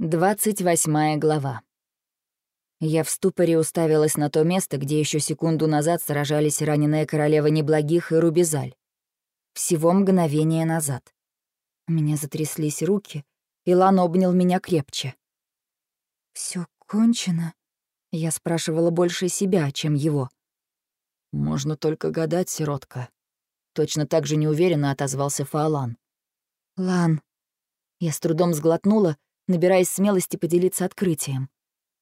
Двадцать восьмая глава. Я в ступоре уставилась на то место, где еще секунду назад сражались раненая королева Неблагих и Рубизаль. Всего мгновение назад. У меня затряслись руки, и Лан обнял меня крепче. Все кончено?» Я спрашивала больше себя, чем его. «Можно только гадать, сиротка». Точно так же неуверенно отозвался Фаолан. «Лан». Я с трудом сглотнула, набираясь смелости поделиться открытием.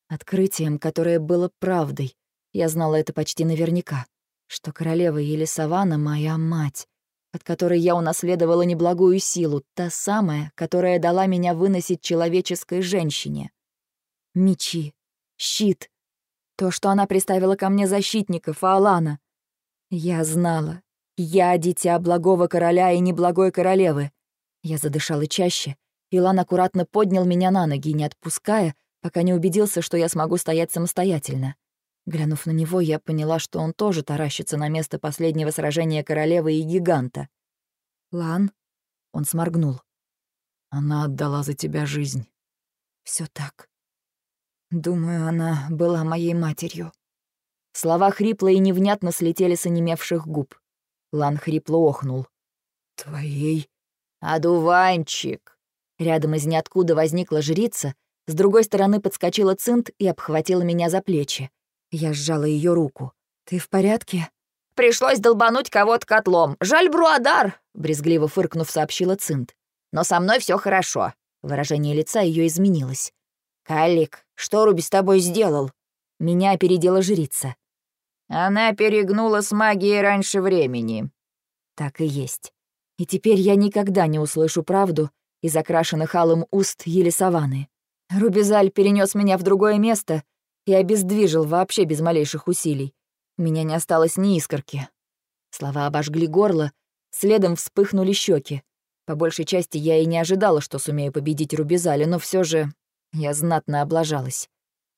Открытием, которое было правдой. Я знала это почти наверняка. Что королева Елисавана — моя мать, от которой я унаследовала неблагую силу, та самая, которая дала меня выносить человеческой женщине. Мечи, щит, то, что она приставила ко мне защитников, Алана. Я знала. Я дитя благого короля и неблагой королевы. Я задышала чаще, Илан аккуратно поднял меня на ноги, не отпуская, пока не убедился, что я смогу стоять самостоятельно. Глянув на него, я поняла, что он тоже таращится на место последнего сражения королевы и гиганта. «Лан?» — он сморгнул. «Она отдала за тебя жизнь». Все так. Думаю, она была моей матерью». Слова хрипло и невнятно слетели с онемевших губ. Лан хрипло охнул. «Твоей?» «Одуванчик!» Рядом из ниоткуда возникла жрица, с другой стороны подскочила Цинт и обхватила меня за плечи. Я сжала ее руку. «Ты в порядке?» «Пришлось долбануть кого-то котлом. Жаль, Бруадар!» брезгливо фыркнув, сообщила Цинт. «Но со мной все хорошо». Выражение лица ее изменилось. «Калик, что Руби с тобой сделал?» Меня опередила жрица. «Она перегнула с магией раньше времени». Так и есть. И теперь я никогда не услышу правду, из окрашенных алым уст Елисаваны. Рубизаль перенес меня в другое место и обездвижил вообще без малейших усилий. У меня не осталось ни искорки. Слова обожгли горло, следом вспыхнули щеки. По большей части я и не ожидала, что сумею победить Рубизаля, но все же я знатно облажалась.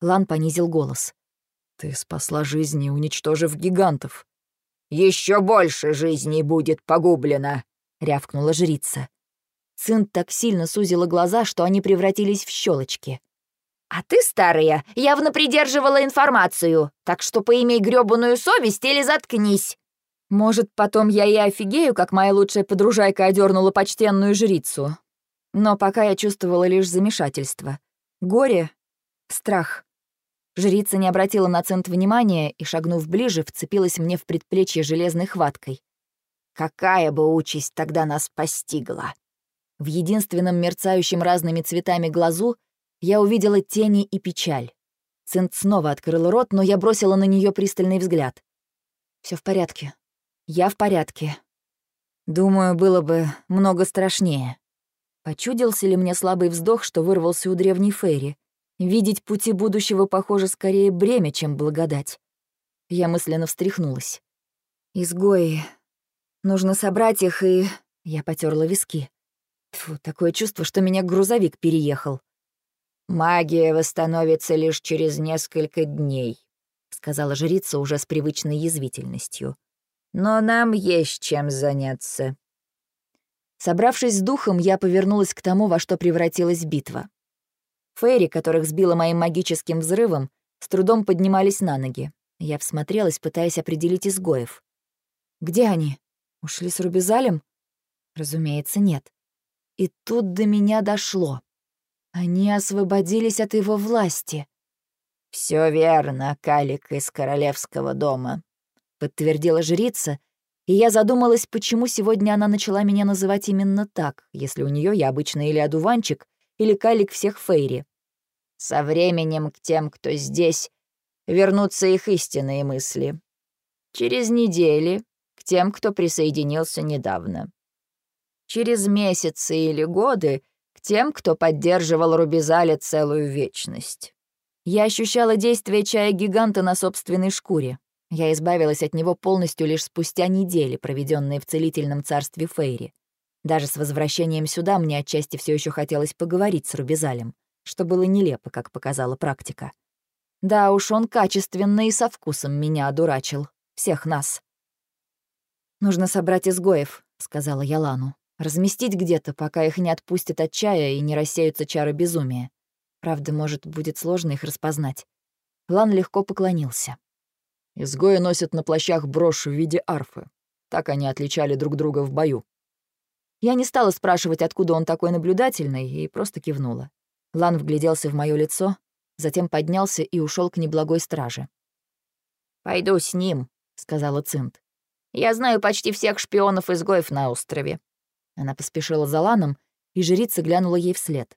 Лан понизил голос. «Ты спасла жизни, уничтожив гигантов». Еще больше жизней будет погублено», — рявкнула жрица. Цин так сильно сузила глаза, что они превратились в щелочки. «А ты, старая, явно придерживала информацию, так что поимей грёбаную совесть или заткнись!» Может, потом я и офигею, как моя лучшая подружайка одернула почтенную жрицу. Но пока я чувствовала лишь замешательство. Горе, страх. Жрица не обратила на цент внимания и, шагнув ближе, вцепилась мне в предплечье железной хваткой. «Какая бы участь тогда нас постигла!» В единственном мерцающем разными цветами глазу я увидела тени и печаль. Цинт снова открыла рот, но я бросила на нее пристальный взгляд. Все в порядке. Я в порядке. Думаю, было бы много страшнее. Почудился ли мне слабый вздох, что вырвался у древней Фейри? Видеть пути будущего, похоже, скорее бремя, чем благодать. Я мысленно встряхнулась. «Изгои. Нужно собрать их и...» Я потерла виски. Фу, такое чувство, что меня грузовик переехал. «Магия восстановится лишь через несколько дней», — сказала жрица уже с привычной язвительностью. «Но нам есть чем заняться». Собравшись с духом, я повернулась к тому, во что превратилась битва. Фейри, которых сбила моим магическим взрывом, с трудом поднимались на ноги. Я всмотрелась, пытаясь определить изгоев. «Где они? Ушли с Рубизалем?» Разумеется, нет. И тут до меня дошло. Они освободились от его власти. Все верно, Калик из королевского дома», — подтвердила жрица, и я задумалась, почему сегодня она начала меня называть именно так, если у нее я обычно или одуванчик, или Калик всех Фейри. Со временем к тем, кто здесь, вернутся их истинные мысли. Через недели к тем, кто присоединился недавно через месяцы или годы к тем, кто поддерживал Рубизале целую вечность. Я ощущала действие чая-гиганта на собственной шкуре. Я избавилась от него полностью лишь спустя недели, проведенные в целительном царстве Фейри. Даже с возвращением сюда мне отчасти все еще хотелось поговорить с Рубизалем, что было нелепо, как показала практика. Да уж, он качественно и со вкусом меня одурачил. Всех нас. «Нужно собрать изгоев», — сказала Ялану. Разместить где-то, пока их не отпустят от чая и не рассеются чары безумия. Правда, может, будет сложно их распознать. Лан легко поклонился. Изгои носят на плащах брошь в виде арфы. Так они отличали друг друга в бою. Я не стала спрашивать, откуда он такой наблюдательный, и просто кивнула. Лан вгляделся в мое лицо, затем поднялся и ушел к неблагой страже. «Пойду с ним», — сказала Цинт. «Я знаю почти всех шпионов-изгоев на острове». Она поспешила за Ланом, и жрица глянула ей вслед.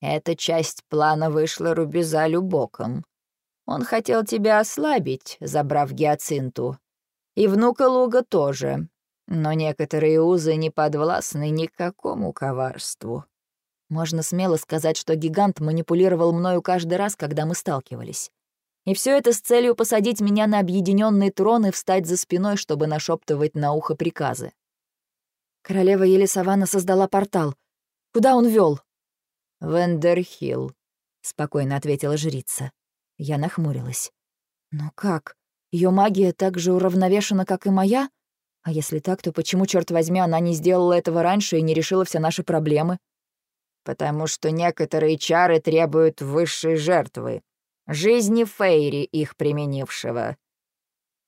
«Эта часть плана вышла Рубизалю боком. Он хотел тебя ослабить, забрав гиацинту. И внука Луга тоже. Но некоторые узы не подвластны никакому коварству. Можно смело сказать, что гигант манипулировал мною каждый раз, когда мы сталкивались. И все это с целью посадить меня на объединенный трон и встать за спиной, чтобы нашептывать на ухо приказы. Королева Елисавана создала портал. Куда он вел? «Вендерхилл», — спокойно ответила жрица. Я нахмурилась. «Но как? Ее магия так же уравновешена, как и моя? А если так, то почему, черт возьми, она не сделала этого раньше и не решила все наши проблемы?» «Потому что некоторые чары требуют высшей жертвы. Жизни Фейри, их применившего.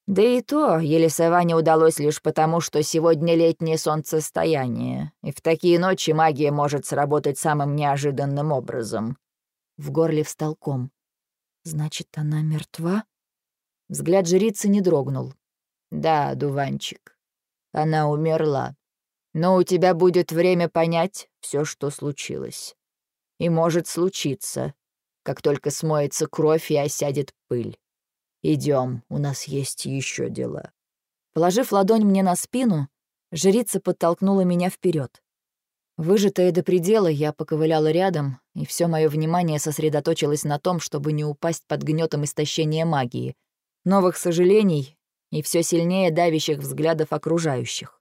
Да и то Елисаване удалось лишь потому, что сегодня летнее солнцестояние, и в такие ночи магия может сработать самым неожиданным образом». В горле встал ком. Значит, она мертва? Взгляд жрицы не дрогнул. Да, дуванчик. Она умерла. Но у тебя будет время понять все, что случилось. И может случиться, как только смоется кровь и осядет пыль. Идем, у нас есть еще дела. Положив ладонь мне на спину, жрица подтолкнула меня вперед. Выжатая до предела, я поковыляла рядом, и все мое внимание сосредоточилось на том, чтобы не упасть под гнетом истощения магии, новых сожалений и все сильнее давящих взглядов окружающих.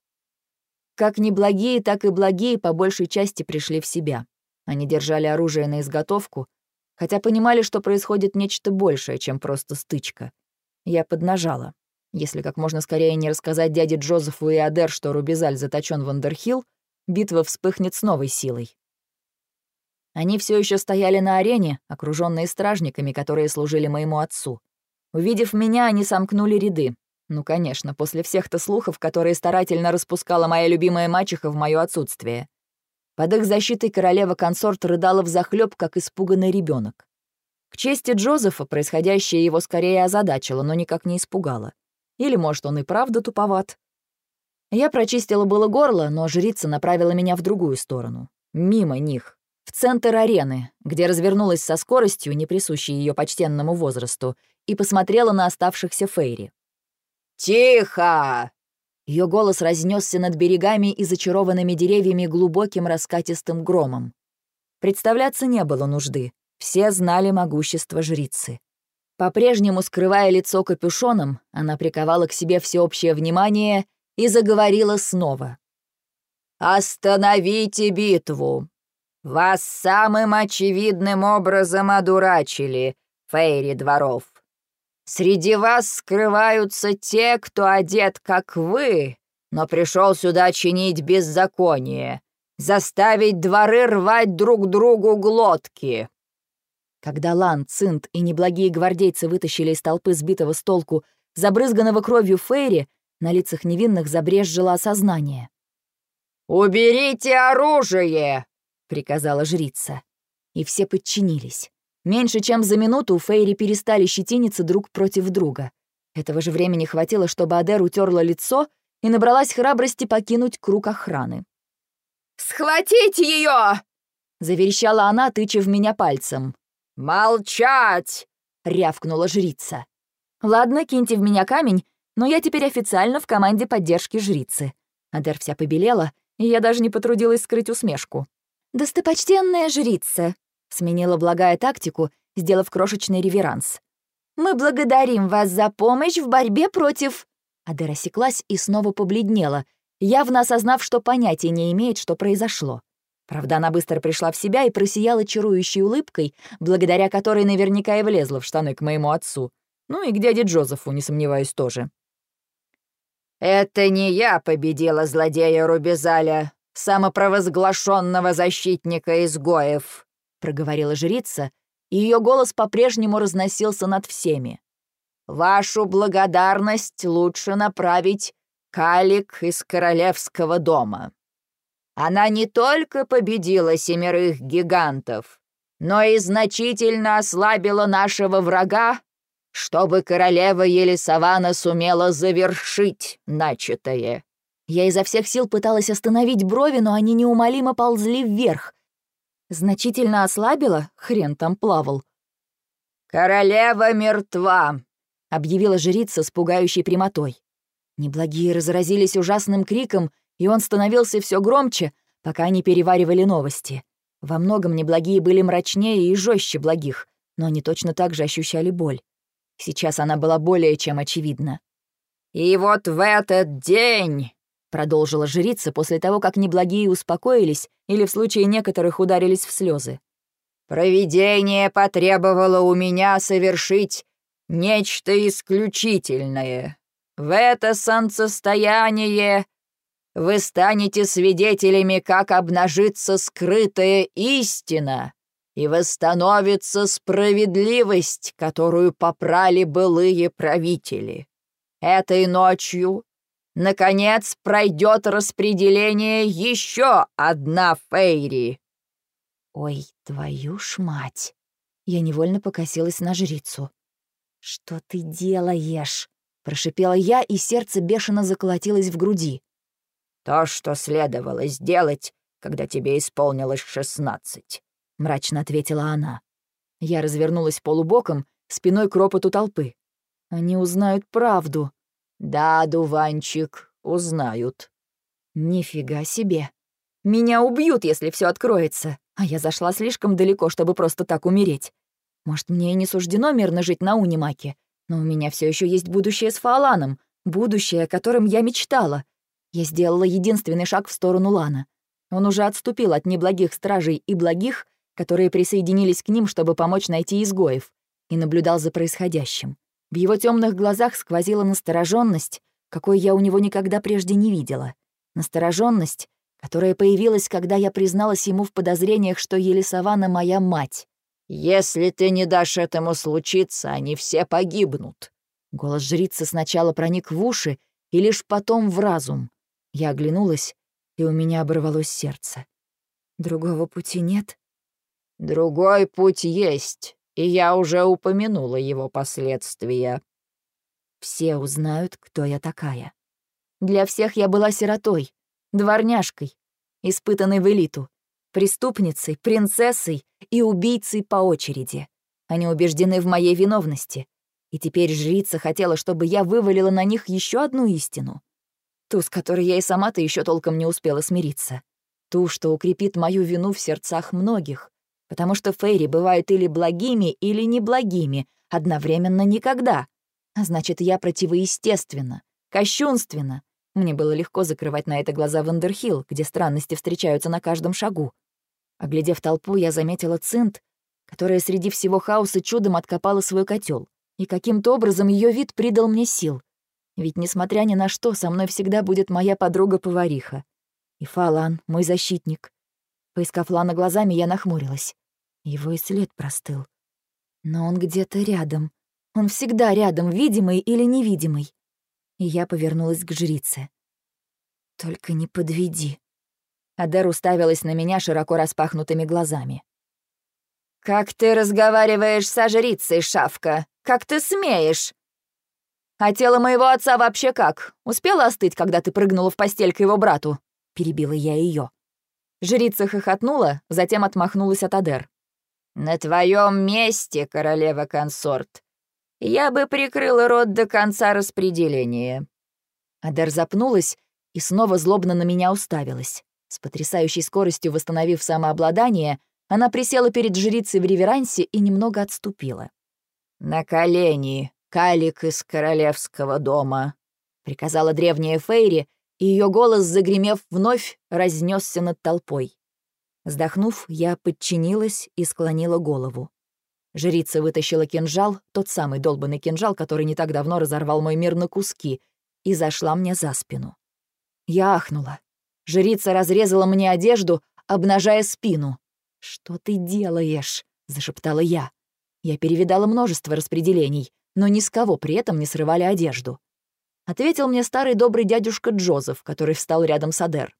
Как неблагие, так и благие по большей части пришли в себя. Они держали оружие на изготовку, хотя понимали, что происходит нечто большее, чем просто стычка. Я поднажала. Если как можно скорее не рассказать дяде Джозефу и Адер, что Рубизаль заточен в Андерхилл, битва вспыхнет с новой силой. Они все еще стояли на арене, окруженные стражниками, которые служили моему отцу. Увидев меня, они сомкнули ряды. Ну, конечно, после всех-то слухов, которые старательно распускала моя любимая мачеха в мое отсутствие. Под их защитой королева-консорт рыдала взахлёб, как испуганный ребенок. К чести Джозефа происходящее его скорее озадачило, но никак не испугало. Или, может, он и правда туповат. Я прочистила было горло, но жрица направила меня в другую сторону, мимо них, в центр арены, где развернулась со скоростью, не присущей ее почтенному возрасту, и посмотрела на оставшихся Фейри. «Тихо!» Ее голос разнесся над берегами и зачарованными деревьями глубоким раскатистым громом. Представляться не было нужды. Все знали могущество жрицы. По-прежнему скрывая лицо капюшоном, она приковала к себе всеобщее внимание и заговорила снова. «Остановите битву! Вас самым очевидным образом одурачили, фейри дворов. Среди вас скрываются те, кто одет, как вы, но пришел сюда чинить беззаконие, заставить дворы рвать друг другу глотки». Когда Лан, Цинт и неблагие гвардейцы вытащили из толпы сбитого с толку забрызганного кровью Фейри, на лицах невинных забрезжило осознание. «Уберите оружие!» — приказала жрица. И все подчинились. Меньше чем за минуту Фейри перестали щетиниться друг против друга. Этого же времени хватило, чтобы Адер утерла лицо и набралась храбрости покинуть круг охраны. «Схватите ее!» — заверещала она, тыча в меня пальцем. «Молчать!» — рявкнула жрица. «Ладно, киньте в меня камень, но я теперь официально в команде поддержки жрицы. Адер вся побелела, и я даже не потрудилась скрыть усмешку. «Достопочтенная жрица», — сменила благая тактику, сделав крошечный реверанс. «Мы благодарим вас за помощь в борьбе против...» Адер осеклась и снова побледнела, явно осознав, что понятия не имеет, что произошло. Правда, она быстро пришла в себя и просияла чарующей улыбкой, благодаря которой наверняка и влезла в штаны к моему отцу. Ну и к дяде Джозефу, не сомневаюсь, тоже. «Это не я победила злодея Рубизаля, самопровозглашенного защитника изгоев», проговорила жрица, и ее голос по-прежнему разносился над всеми. «Вашу благодарность лучше направить Калик из королевского дома. Она не только победила семерых гигантов, но и значительно ослабила нашего врага, чтобы королева Елисавана сумела завершить начатое. Я изо всех сил пыталась остановить брови, но они неумолимо ползли вверх. Значительно ослабила? Хрен там плавал. «Королева мертва», — объявила жрица с пугающей прямотой. Неблагие разразились ужасным криком, и он становился все громче, пока они переваривали новости. Во многом неблагие были мрачнее и жестче благих, но они точно так же ощущали боль. Сейчас она была более чем очевидна. «И вот в этот день», — продолжила жрица после того, как неблагие успокоились или в случае некоторых ударились в слезы, «провидение потребовало у меня совершить нечто исключительное. В это солнцестояние вы станете свидетелями, как обнажится скрытая истина и восстановится справедливость, которую попрали былые правители. Этой ночью, наконец, пройдет распределение еще одна Фейри. Ой, твою ж мать! Я невольно покосилась на жрицу. «Что ты делаешь?» — прошипела я, и сердце бешено заколотилось в груди. «То, что следовало сделать, когда тебе исполнилось шестнадцать», — мрачно ответила она. Я развернулась полубоком, спиной к ропоту толпы. «Они узнают правду». «Да, дуванчик, узнают». «Нифига себе. Меня убьют, если все откроется, а я зашла слишком далеко, чтобы просто так умереть. Может, мне и не суждено мирно жить на Унимаке, но у меня все еще есть будущее с Фаоланом, будущее, о котором я мечтала. Я сделала единственный шаг в сторону Лана. Он уже отступил от неблагих стражей и благих, которые присоединились к ним, чтобы помочь найти изгоев, и наблюдал за происходящим. В его темных глазах сквозила настороженность, какой я у него никогда прежде не видела. Настороженность, которая появилась, когда я призналась ему в подозрениях, что Елисавана моя мать. «Если ты не дашь этому случиться, они все погибнут». Голос жрицы сначала проник в уши и лишь потом в разум. Я оглянулась, и у меня оборвалось сердце. «Другого пути нет?» «Другой путь есть, и я уже упомянула его последствия». Все узнают, кто я такая. Для всех я была сиротой, дворняжкой, испытанной в элиту преступницей, принцессой и убийцей по очереди. Они убеждены в моей виновности. И теперь жрица хотела, чтобы я вывалила на них еще одну истину. Ту, с которой я и сама-то еще толком не успела смириться. Ту, что укрепит мою вину в сердцах многих. Потому что фейри бывают или благими, или неблагими, одновременно никогда. А значит, я противоестественна, кощунственна. Мне было легко закрывать на это глаза в Андерхилл, где странности встречаются на каждом шагу. Оглядев толпу, я заметила Цинт, которая среди всего хаоса чудом откопала свой котел, и каким-то образом ее вид придал мне сил. Ведь, несмотря ни на что, со мной всегда будет моя подруга-повариха. И Фалан, мой защитник. Поискав Лана глазами, я нахмурилась. Его и след простыл. Но он где-то рядом. Он всегда рядом, видимый или невидимый. И я повернулась к жрице. «Только не подведи», Адер уставилась на меня широко распахнутыми глазами. «Как ты разговариваешь со жрицей, шавка? Как ты смеешь?» «А тело моего отца вообще как? Успела остыть, когда ты прыгнула в постель к его брату?» Перебила я ее. Жрица хохотнула, затем отмахнулась от Адер. «На твоем месте, королева-консорт, я бы прикрыла рот до конца распределения». Адер запнулась и снова злобно на меня уставилась. С потрясающей скоростью восстановив самообладание, она присела перед жрицей в реверансе и немного отступила. «На колени, калик из королевского дома», — приказала древняя Фейри, и ее голос, загремев вновь, разнесся над толпой. Вздохнув, я подчинилась и склонила голову. Жрица вытащила кинжал, тот самый долбанный кинжал, который не так давно разорвал мой мир на куски, и зашла мне за спину. Я ахнула. Жрица разрезала мне одежду, обнажая спину. «Что ты делаешь?» — зашептала я. Я перевидала множество распределений, но ни с кого при этом не срывали одежду. Ответил мне старый добрый дядюшка Джозеф, который встал рядом с Адер.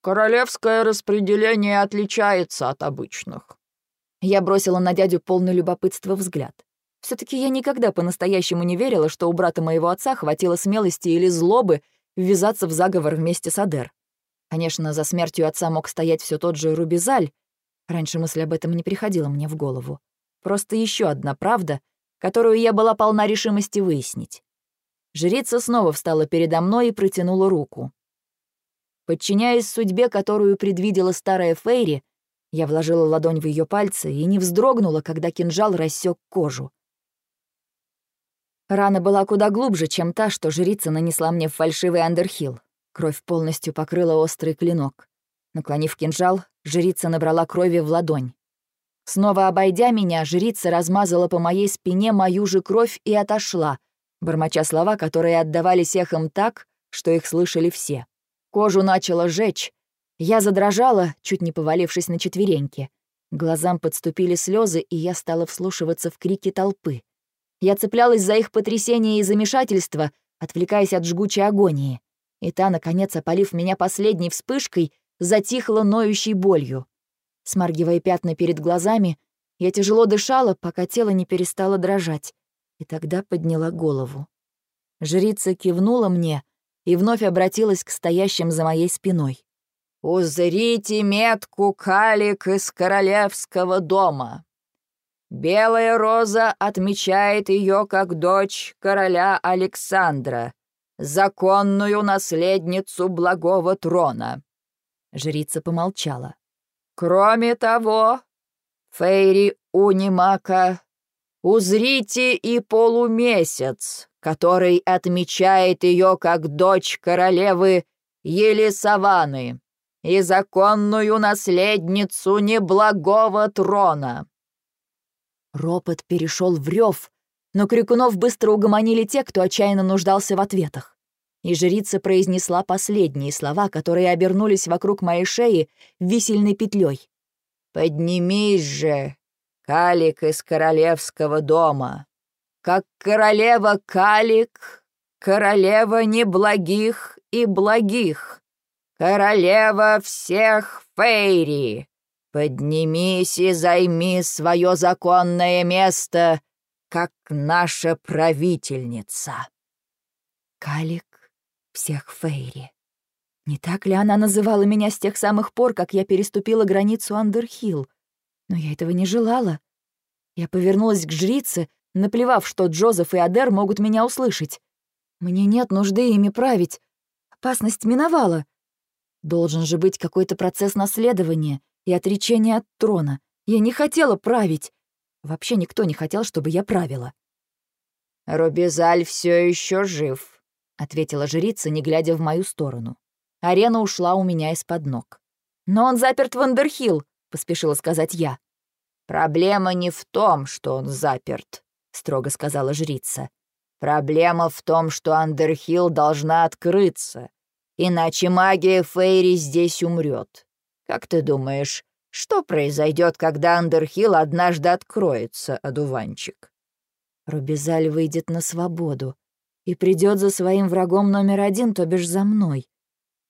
«Королевское распределение отличается от обычных». Я бросила на дядю полный любопытства взгляд. все таки я никогда по-настоящему не верила, что у брата моего отца хватило смелости или злобы ввязаться в заговор вместе с Адер. Конечно, за смертью отца мог стоять все тот же Рубизаль, Раньше мысль об этом не приходила мне в голову. Просто еще одна правда, которую я была полна решимости выяснить. Жрица снова встала передо мной и протянула руку. Подчиняясь судьбе, которую предвидела старая Фейри, я вложила ладонь в ее пальцы и не вздрогнула, когда кинжал рассек кожу. Рана была куда глубже, чем та, что жрица нанесла мне в фальшивый андерхилл. Кровь полностью покрыла острый клинок. Наклонив кинжал, жрица набрала крови в ладонь. Снова обойдя меня, жрица размазала по моей спине мою же кровь и отошла, бормоча слова, которые отдавались эхом так, что их слышали все. Кожу начало жечь. Я задрожала, чуть не повалившись на четвереньки. Глазам подступили слезы, и я стала вслушиваться в крики толпы. Я цеплялась за их потрясение и замешательство, отвлекаясь от жгучей агонии. И та, наконец, опалив меня последней вспышкой, затихла ноющей болью. Смаргивая пятна перед глазами, я тяжело дышала, пока тело не перестало дрожать, и тогда подняла голову. Жрица кивнула мне и вновь обратилась к стоящим за моей спиной. «Узрите метку калик из королевского дома. Белая роза отмечает ее как дочь короля Александра, законную наследницу благого трона. Жрица помолчала. «Кроме того, Фейри Унимака, узрите и полумесяц, который отмечает ее как дочь королевы Елисаваны и законную наследницу неблагого трона». Ропот перешел в рев, но крикунов быстро угомонили те, кто отчаянно нуждался в ответах и жрица произнесла последние слова, которые обернулись вокруг моей шеи висельной петлей. «Поднимись же, калик из королевского дома, как королева калик, королева неблагих и благих, королева всех фейри. Поднимись и займи свое законное место, как наша правительница». Калик всех Фейри. Не так ли она называла меня с тех самых пор, как я переступила границу Андерхилл? Но я этого не желала. Я повернулась к жрице, наплевав, что Джозеф и Адер могут меня услышать. Мне нет нужды ими править. Опасность миновала. Должен же быть какой-то процесс наследования и отречения от трона. Я не хотела править. Вообще никто не хотел, чтобы я правила. «Робизаль все еще жив», ответила жрица, не глядя в мою сторону. Арена ушла у меня из-под ног. «Но он заперт в Андерхилл», — поспешила сказать я. «Проблема не в том, что он заперт», — строго сказала жрица. «Проблема в том, что Андерхилл должна открыться, иначе магия Фейри здесь умрет. Как ты думаешь, что произойдет, когда Андерхилл однажды откроется, одуванчик?» Рубизаль выйдет на свободу, и придет за своим врагом номер один, то бишь за мной.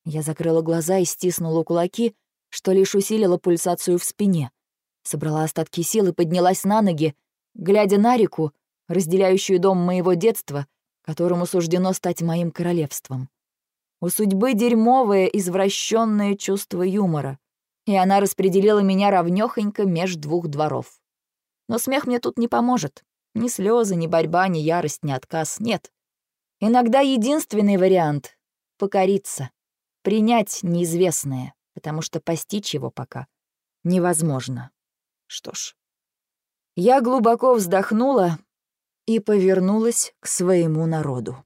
Я закрыла глаза и стиснула кулаки, что лишь усилило пульсацию в спине. Собрала остатки сил и поднялась на ноги, глядя на реку, разделяющую дом моего детства, которому суждено стать моим королевством. У судьбы дерьмовое, извращенное чувство юмора, и она распределила меня ровнёхонько меж двух дворов. Но смех мне тут не поможет. Ни слезы, ни борьба, ни ярость, ни отказ. Нет. Иногда единственный вариант — покориться, принять неизвестное, потому что постичь его пока невозможно. Что ж, я глубоко вздохнула и повернулась к своему народу.